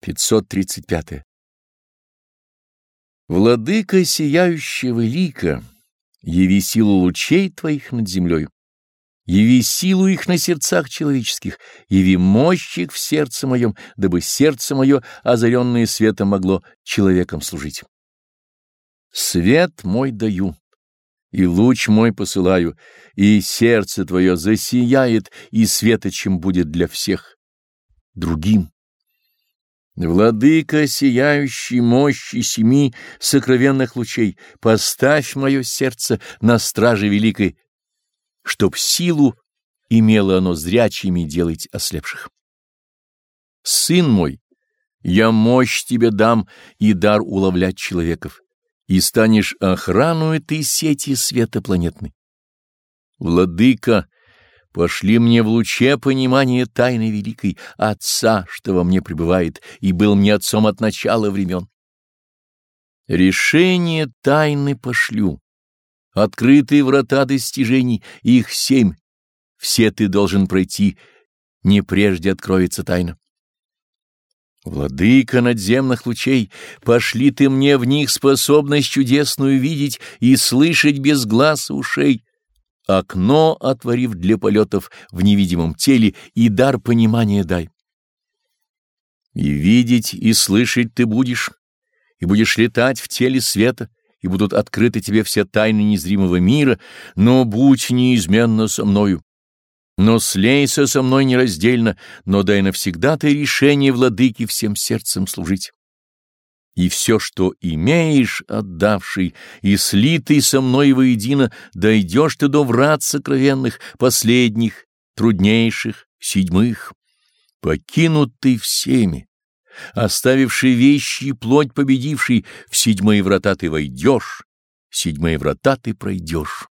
535. Владыка сияющего лика, яви силу лучей твоих над землей, яви силу их на сердцах человеческих, яви мощь их в сердце моем, дабы сердце мое, озаренное светом, могло человеком служить. Свет мой даю, и луч мой посылаю, и сердце твое засияет, и светочем будет для всех другим. Владыка сияющей мощи семи сокровенных лучей, поставь мое сердце на страже великой, чтоб силу имело оно зрячими делать ослепших. Сын мой, я мощь тебе дам и дар уловлять человеков, и станешь охрану этой сети света планетной. Владыка, Пошли мне в луче понимания тайны великой Отца, что во мне пребывает, и был мне Отцом от начала времен. Решение тайны пошлю. Открытые врата достижений, их семь. Все ты должен пройти, не прежде откроется тайна. Владыка надземных лучей, пошли ты мне в них способность чудесную видеть и слышать без глаз ушей, окно отворив для полетов в невидимом теле, и дар понимания дай. И видеть, и слышать ты будешь, и будешь летать в теле света, и будут открыты тебе все тайны незримого мира, но будь неизменно со мною. Но слейся со мной нераздельно, но дай навсегда ты решение владыки всем сердцем служить и все, что имеешь, отдавший, и слитый со мной воедино, дойдешь ты до врат сокровенных, последних, труднейших, седьмых, покинутый всеми, оставивший вещи и плоть победивший, в седьмые врата ты войдешь, в седьмые врата ты пройдешь.